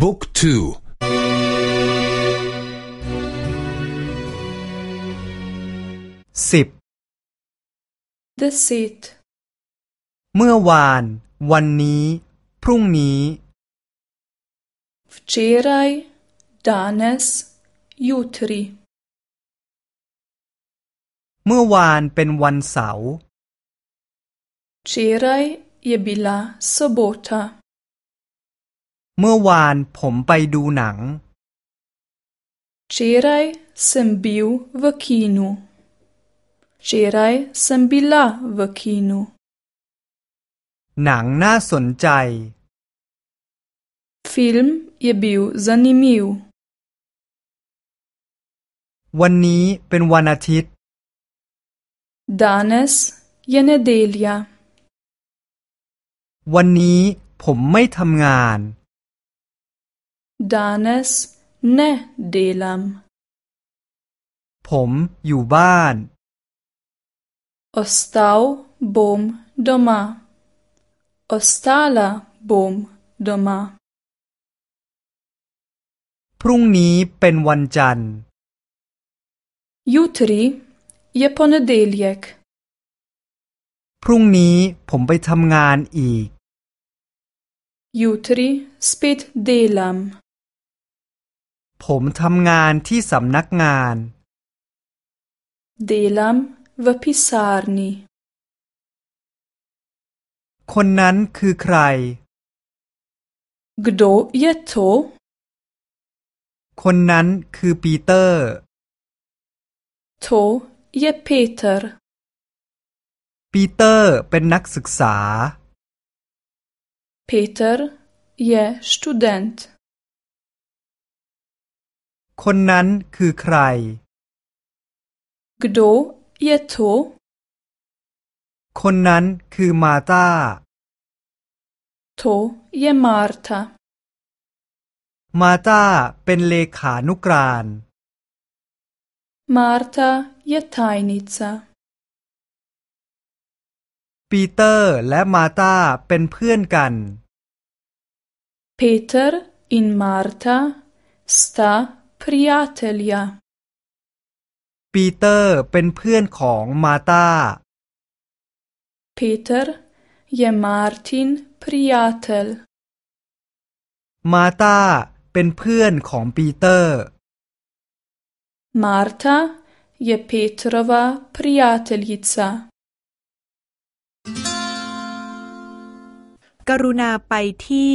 บุ๊กทูสิบ deset เมื่อวาน วันนี้ พรุ่งนี้ včeraj danes jutri เมื่อวานเป็นวันเสาร์ včeraj je bila sobota เมื่อวานผมไปดูหนัง včeraj sem bil v kinu včeraj sem bila v kinu หนังน่าสนใจ film je bil zanimiv วันนี้เป็นวันอาทิตย์ danes je nedelja วันนี้ผมไม่ทำงาน danes ne delam ผมอยู่บ้าน ostal bom doma ostala bom doma พรุ่งนี้เป็นวันจันทร์ jutri je ponedeljek พรุ่งนี้ผมไปทำงานอีก jutri spet delam ผมทำงานที่สำนักงาน delam v pisarni คนนั้นคือใคร kdo je to คนนั้นคือปีเตอร์ to je peter ปีเตอร์เป็นนักศึกษา peter je študent คนนั้นคือใคร kdo je to คนนั้นคือมาตา to je marta มาตาเป็นเลขานุกราน marta je tajnica ปีเตอร์และมาตาเป็นเพื่อนกัน peter in marta sta prijatelja ปีเตอร์เป็นเพื่อนของมาตา peter je martin prijatelj มาตาเป็นเพื่อนของปีเตอร์ marta je petrova prijateljica กรุณาไปที่